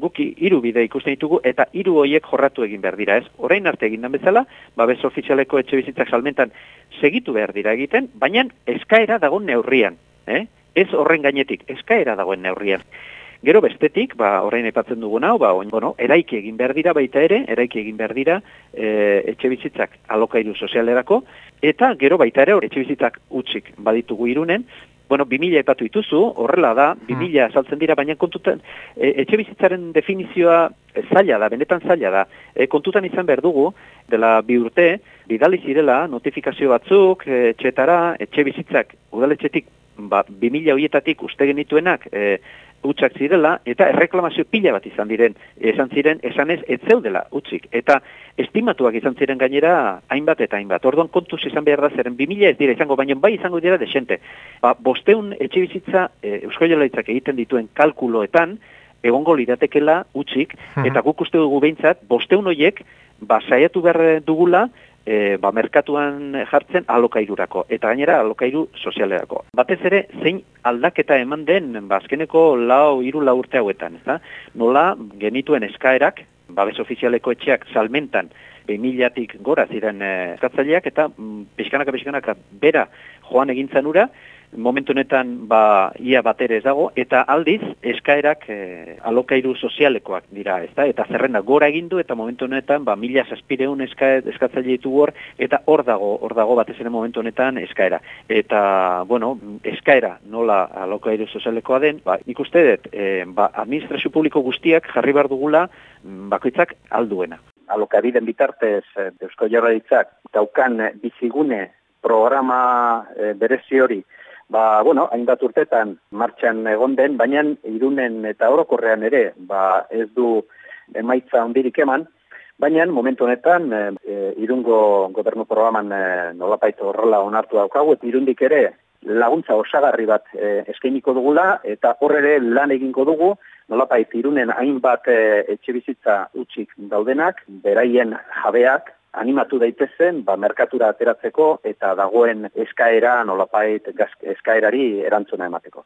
guki hiru bide ikusten ditugu eta hiru hoiek jorratu egin behar dira, ez? Orain arte egin bezala, babes ofizialeko etxe bizitzak salmentan segitu behar dira egiten, baina eskaera dagoen neurrian, eh? Ez horren gainetik, eskaera dagoen neurrian. Gero bestetik, ba, orain aipatzen dugun hau, ba, bueno, eraiki egin behar dira baita ere, eraiki egin behar dira e, etxe bizitzak alokairu sozialerako, eta gero baita ere etxe bizitzak utzik baditugu irunen, bueno, 2000 epatu dituzu, horrela da, 2000 hmm. saltzen dira, baina kontutan, e, etxe bizitzaren definizioa zaila da, benetan zaila da. E, kontutan izan behar dugu, dela bi urte, bidali zirela, notifikazio batzuk, e, etxetara, etxe bizitzak, udaletxetik, ba, 2000 horietatik uste genituenak, e, utxak zirela, eta erreklamazio pila bat izan diren, esan ziren, esan ez, ez zeudela utxik. Eta estimatuak izan ziren gainera, hainbat eta hainbat. Orduan kontuz izan behar da zeren, 2000 ez dira izango, baina bai izango dira desente. Ba, bosteun etxe bizitza, e, Eusko egiten dituen kalkuloetan, egongo liratekela utxik, eta guk uste dugu behintzat, bosteun hoiek, ba, saiatu behar dugula, e, ba, merkatuan jartzen alokairurako, eta gainera alokairu sozialerako. Batez ere, zein aldaketa eman den, ba, azkeneko lau, iru lau urte hauetan, ez Nola, genituen eskaerak, babes ofizialeko etxeak salmentan, 2000-tik gora ziren eh, eskatzaileak, eta mm, pixkanaka, pixkanaka, bera joan egintzen ura, momentu honetan ba ia batere ez dago eta aldiz eskaerak e, alokairu sozialekoak dira, ezta? Eta zerrenda gora egin du eta momentu honetan ba 1700 eskaet eskatzaile ditu hor eta hor dago, hor dago batez ere momentu honetan eskaera. Eta bueno, eskaera nola alokairu sozialekoa den, ba ikuste dut, e, ba administrazio publiko guztiak jarri bar dugula mm, bakoitzak alduena. Alokabiden bitartez e, Eusko Jaurlaritzak daukan bizigune programa e, berezi hori ba, bueno, hainbat urtetan martxan egon den, baina irunen eta orokorrean ere, ba, ez du emaitza ondirik eman, baina momentu honetan e, irungo gobernu programan e, nolapaitu horrela onartu daukagu, eta irundik ere laguntza osagarri bat e, eskainiko dugula, eta horre lan egingo dugu, nolapait irunen hainbat e, etxe bizitza utxik daudenak, beraien jabeak, animatu daitezen ba, merkatura ateratzeko eta dagoen eskaera nolapait eskaerari erantzuna emateko.